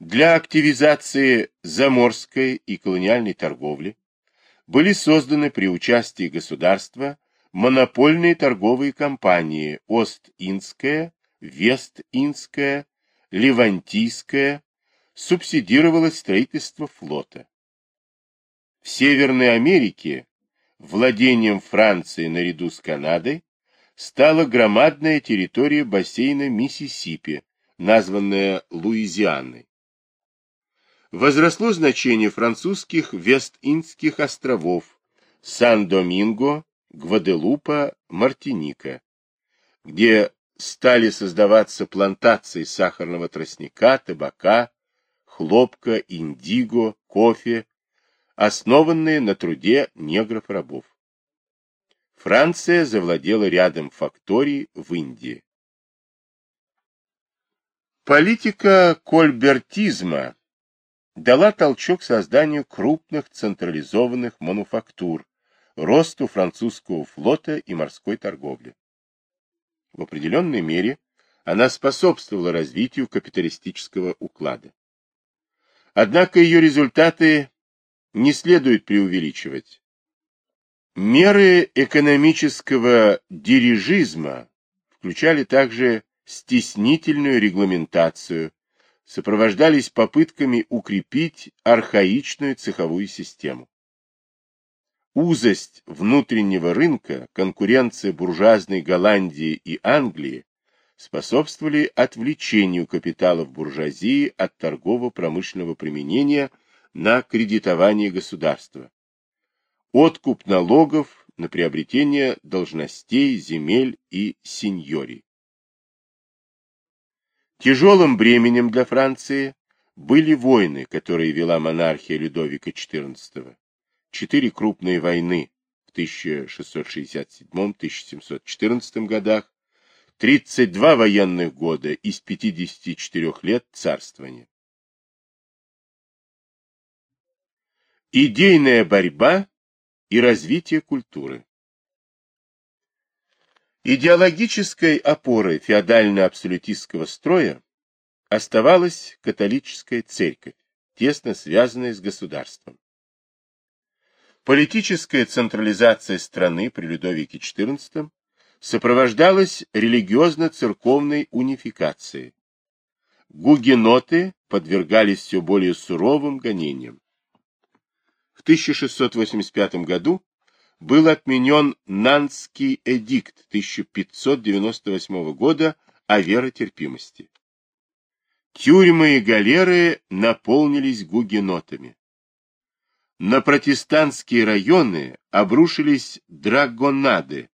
Для активизации заморской и колониальной торговли были созданы при участии государства монопольные торговые компании Ост-Индская, Вест-Индская, Левантийская, субсидировалось строительство флота. В Северной Америке владением Франции наряду с Канадой стала громадная территория бассейна Миссисипи, названная Луизианой возросло значение французских Вест-Индских островов Сан-Доминго, Гваделупа, Мартиника, где стали создаваться плантации сахарного тростника, табака, хлопка, индиго, кофе, основанные на труде негров-рабов. Франция завладела рядом факторий в Индии. Политика кольбертизма дала толчок созданию крупных централизованных мануфактур, росту французского флота и морской торговли. В определенной мере она способствовала развитию капиталистического уклада. Однако ее результаты не следует преувеличивать. Меры экономического дирижизма включали также стеснительную регламентацию, сопровождались попытками укрепить архаичную цеховую систему. Узость внутреннего рынка, конкуренция буржуазной Голландии и Англии способствовали отвлечению капиталов буржуазии от торгово-промышленного применения на кредитование государства, откуп налогов на приобретение должностей, земель и сеньорий. Тяжелым бременем для Франции были войны, которые вела монархия Людовика XIV. Четыре крупные войны в 1667-1714 годах, 32 военных года из 54 лет царствования. Идейная борьба и развитие культуры Идеологической опорой феодально-абсолютистского строя оставалась католическая церковь, тесно связанная с государством. Политическая централизация страны при Людовике XIV сопровождалась религиозно-церковной унификацией. Гугеноты подвергались все более суровым гонениям. В 1685 году был отменен Нанский эдикт 1598 года о веротерпимости. Тюрьмы и галеры наполнились гугенотами. На протестантские районы обрушились драгонады,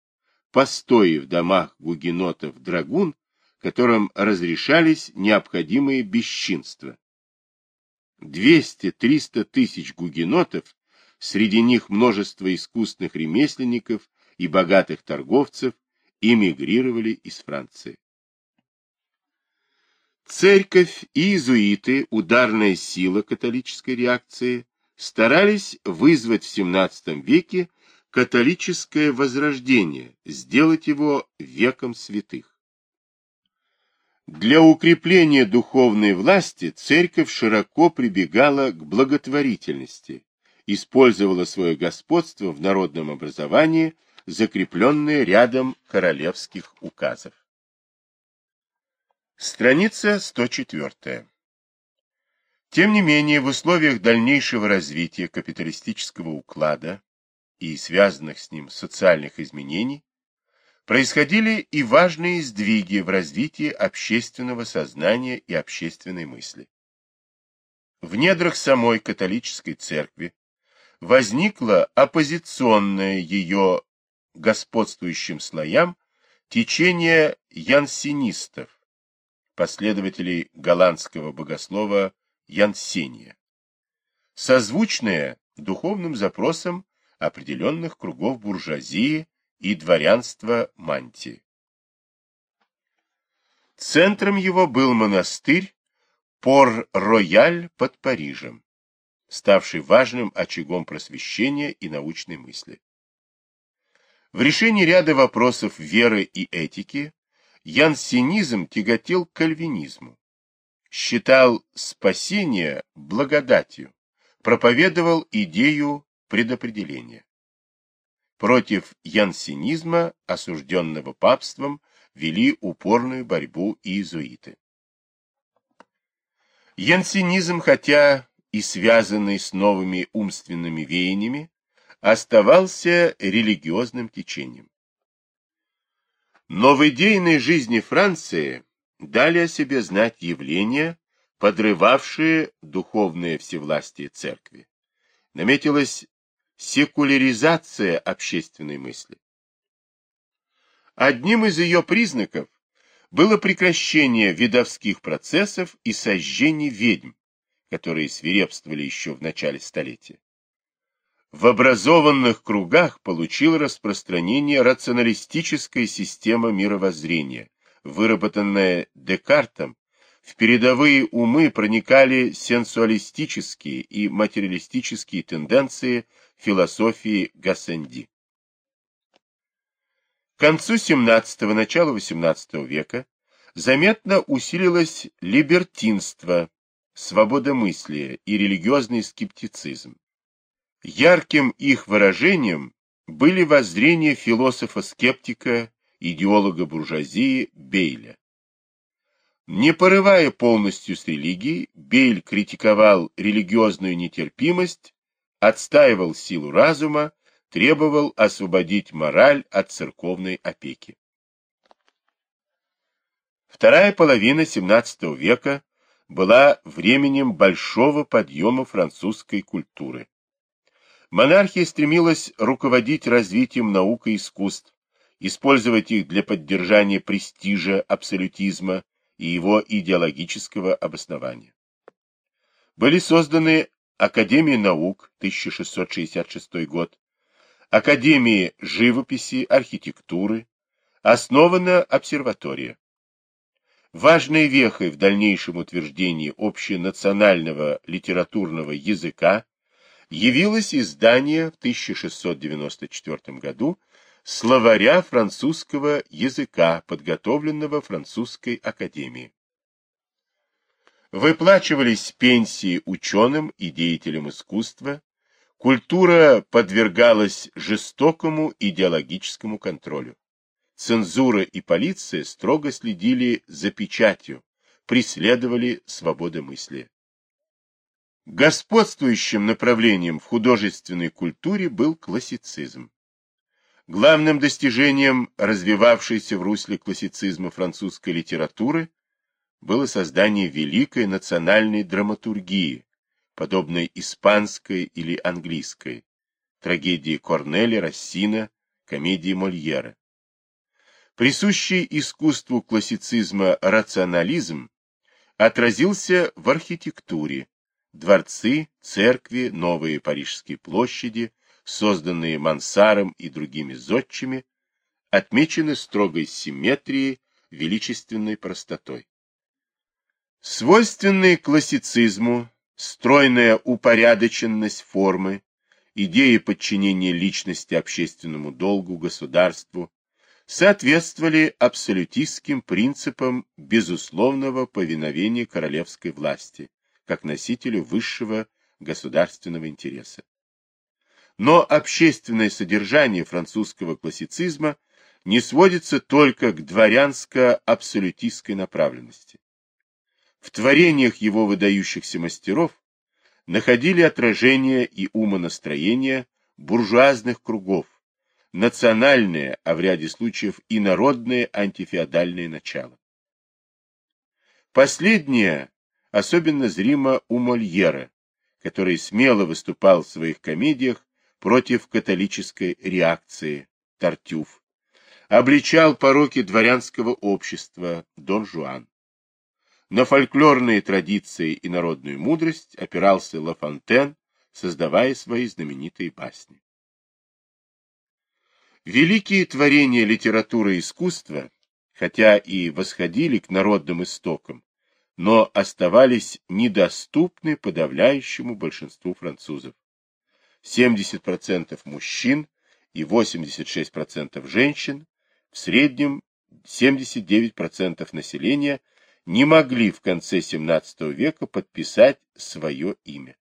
постои в домах гугенотов драгун, которым разрешались необходимые бесчинства. 200-300 тысяч гугенотов среди них множество искусных ремесленников и богатых торговцев эмигрировали из Франции. Церковь и иезуиты, ударная сила католической реакции, старались вызвать в XVII веке католическое возрождение, сделать его веком святых. Для укрепления духовной власти церковь широко прибегала к благотворительности, использовала свое господство в народном образовании, закрепленное рядом королевских указов. Страница 104. Тем не менее, в условиях дальнейшего развития капиталистического уклада и связанных с ним социальных изменений происходили и важные сдвиги в развитии общественного сознания и общественной мысли. В недрах самой католической церкви возникло оппозиционное ее господствующим слоям течение янсинистов, последователей голландского богослова Янсения, созвучное духовным запросам определенных кругов буржуазии и дворянства Мантии. Центром его был монастырь Пор-Рояль под Парижем ставший важным очагом просвещения и научной мысли. В решении ряда вопросов веры и этики янсенизм тяготел к кальвинизму. считал спасение благодатью, проповедовал идею предопределения. Против янсенизма, осужденного папством, вели упорную борьбу иезуиты. Янсенизм, хотя и связанный с новыми умственными веяниями, оставался религиозным течением. Но в идейной жизни Франции дали о себе знать явления, подрывавшие духовное всевластие церкви. Наметилась секуляризация общественной мысли. Одним из ее признаков было прекращение видовских процессов и сожжение ведьм, которые свирепствовали еще в начале столетия. В образованных кругах получила распространение рационалистическая система мировоззрения, выработанная Декартом, в передовые умы проникали сенсуалистические и материалистические тенденции философии Гассенди. К концу XVII – начала XVIII века заметно усилилось либертинство, свободомыслие и религиозный скептицизм. Ярким их выражением были воззрения философа-скептика, идеолога буржуазии Бейля. Не порывая полностью с религией, Бейль критиковал религиозную нетерпимость, отстаивал силу разума, требовал освободить мораль от церковной опеки. Вторая половина XVII века была временем большого подъема французской культуры. Монархия стремилась руководить развитием наук и искусств, использовать их для поддержания престижа абсолютизма и его идеологического обоснования. Были созданы Академия наук 1666 год, Академии живописи, архитектуры, основана обсерватория. Важной вехой в дальнейшем утверждении общенационального литературного языка явилось издание в 1694 году словаря французского языка, подготовленного французской академией. Выплачивались пенсии ученым и деятелям искусства, культура подвергалась жестокому идеологическому контролю. Цензура и полиция строго следили за печатью, преследовали свободомыслие. Господствующим направлением в художественной культуре был классицизм. Главным достижением развивавшейся в русле классицизма французской литературы было создание великой национальной драматургии, подобной испанской или английской, трагедии Корнеля, Рассина, комедии Мольера. Присущий искусству классицизма рационализм отразился в архитектуре, дворцы, церкви, новые парижские площади, созданные Мансаром и другими зодчими, отмечены строгой симметрией, величественной простотой. Свойственные классицизму, стройная упорядоченность формы, идеи подчинения личности общественному долгу, государству, соответствовали абсолютистским принципам безусловного повиновения королевской власти, как носителю высшего государственного интереса. Но общественное содержание французского классицизма не сводится только к дворянско-абсолютистской направленности. В творениях его выдающихся мастеров находили отражение и умонастроение буржуазных кругов, национальные, а в ряде случаев и народные антифеодальные начала. Последнее особенно зримо у Мольера, который смело выступал в своих комедиях против католической реакции Тартюф, обличал пороки дворянского общества Дон Жуан. На фольклорные традиции и народную мудрость опирался Ла Фонтен, создавая свои знаменитые басни. Великие творения литературы и искусства, хотя и восходили к народным истокам, но оставались недоступны подавляющему большинству французов. 70% мужчин и 86% женщин, в среднем 79% населения не могли в конце XVII века подписать свое имя.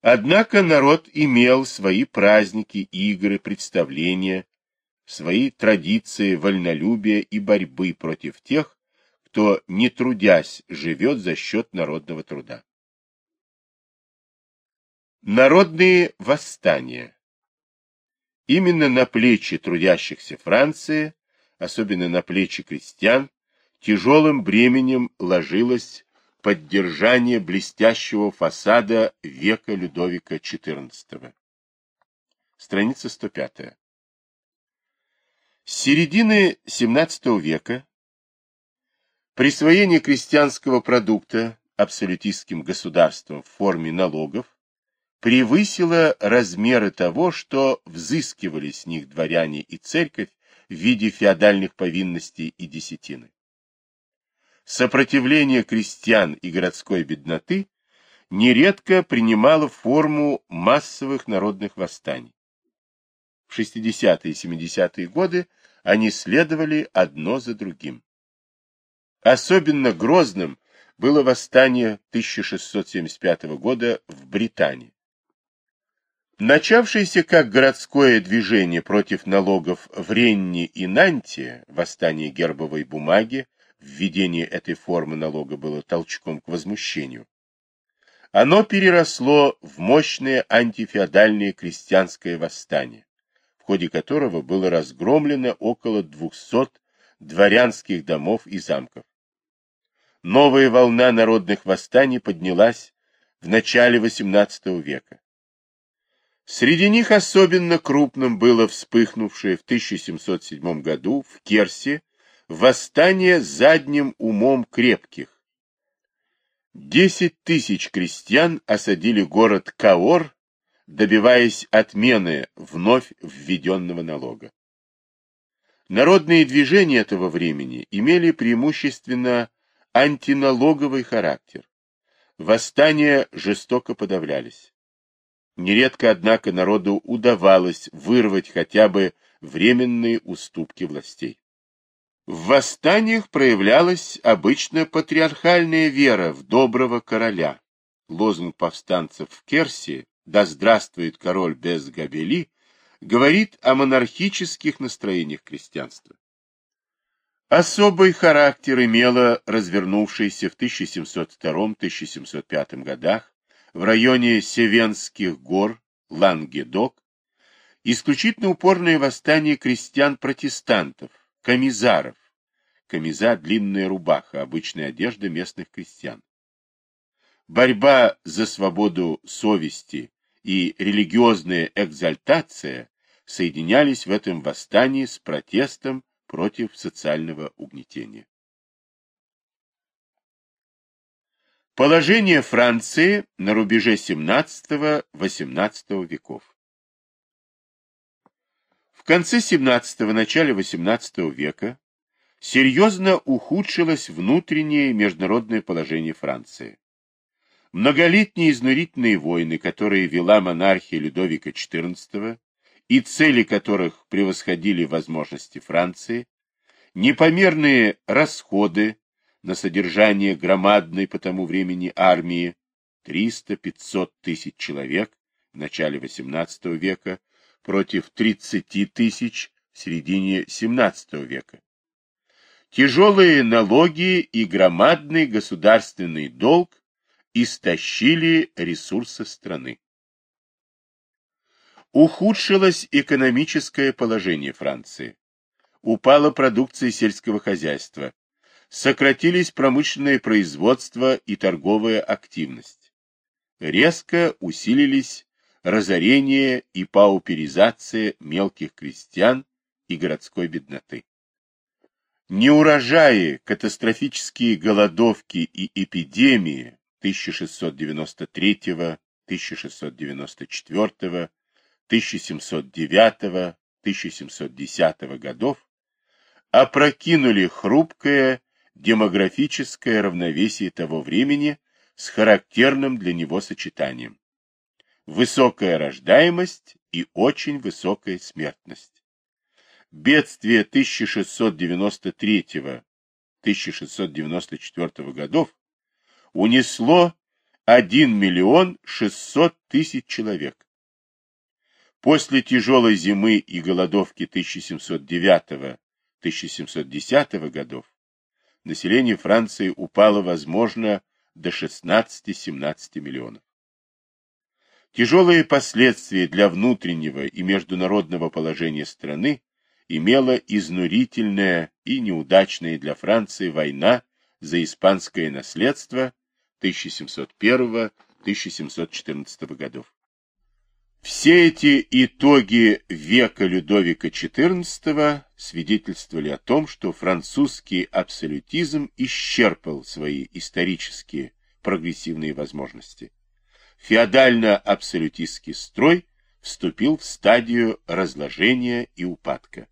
Однако народ имел свои праздники, игры, представления, свои традиции вольнолюбия и борьбы против тех, кто, не трудясь, живет за счет народного труда. Народные восстания Именно на плечи трудящихся Франции, особенно на плечи крестьян, тяжелым бременем ложилось поддержание блестящего фасада века Людовика XIV. Страница 105. С середины XVII века присвоение крестьянского продукта абсолютистским государством в форме налогов превысило размеры того, что взыскивали с них дворяне и церковь в виде феодальных повинностей и десятины. Сопротивление крестьян и городской бедноты нередко принимало форму массовых народных восстаний. В 60-е и 70-е годы они следовали одно за другим. Особенно грозным было восстание 1675 года в Британии. Начавшееся как городское движение против налогов в Ренне и Нанте, восстание гербовой бумаги, введение этой формы налога было толчком к возмущению. Оно переросло в мощное антифеодальное крестьянское восстание, в ходе которого было разгромлено около 200 дворянских домов и замков. Новая волна народных восстаний поднялась в начале XVIII века. Среди них особенно крупным было вспыхнувшее в 1707 году в Керсе восстание задним умом крепких. Десять тысяч крестьян осадили город Каор, добиваясь отмены вновь введенного налога. Народные движения этого времени имели преимущественно антиналоговый характер. Восстания жестоко подавлялись. Нередко, однако, народу удавалось вырвать хотя бы временные уступки властей. В восстаниях проявлялась обычно патриархальная вера в доброго короля. Лозунг повстанцев в Керсе «Да здравствует король без габели» говорит о монархических настроениях крестьянства. Особый характер имела развернувшаяся в 1702-1705 годах в районе Севенских гор, Лангедок, исключительно упорное восстание крестьян-протестантов, камизаров, камиза – длинная рубаха, обычная одежда местных крестьян. Борьба за свободу совести и религиозная экзальтация соединялись в этом восстании с протестом против социального угнетения. Положение Франции на рубеже XVII-XVIII веков. В конце XVII – начале XVIII века серьезно ухудшилось внутреннее международное положение Франции. Многолетние изнурительные войны, которые вела монархия Людовика XIV и цели которых превосходили возможности Франции, непомерные расходы на содержание громадной по тому времени армии 300-500 тысяч человек в начале XVIII века против 30 тысяч в середине XVII века. Тяжелые налоги и громадный государственный долг истощили ресурсы страны. Ухудшилось экономическое положение Франции. Упала продукция сельского хозяйства, сократились промышленное производство и торговая активность. Резко усилились разорение и пауперизация мелких крестьян и городской бедноты. Неурожаи, катастрофические голодовки и эпидемии 1693, 1694, 1709, 1710 годов опрокинули хрупкое демографическое равновесие того времени с характерным для него сочетанием. Высокая рождаемость и очень высокая смертность. Бедствие 1693 1690-1694 годов унесло 1 миллион 600 тысяч человек. После тяжелой зимы и голодовки 1709-1710 годов население Франции упало, возможно, до 16-17 миллионов. Тяжелые последствия для внутреннего и международного положения страны имела изнурительная и неудачная для Франции война за испанское наследство 1701-1714 годов. Все эти итоги века Людовика XIV свидетельствовали о том, что французский абсолютизм исчерпал свои исторические прогрессивные возможности. Феодально-абсолютистский строй вступил в стадию разложения и упадка.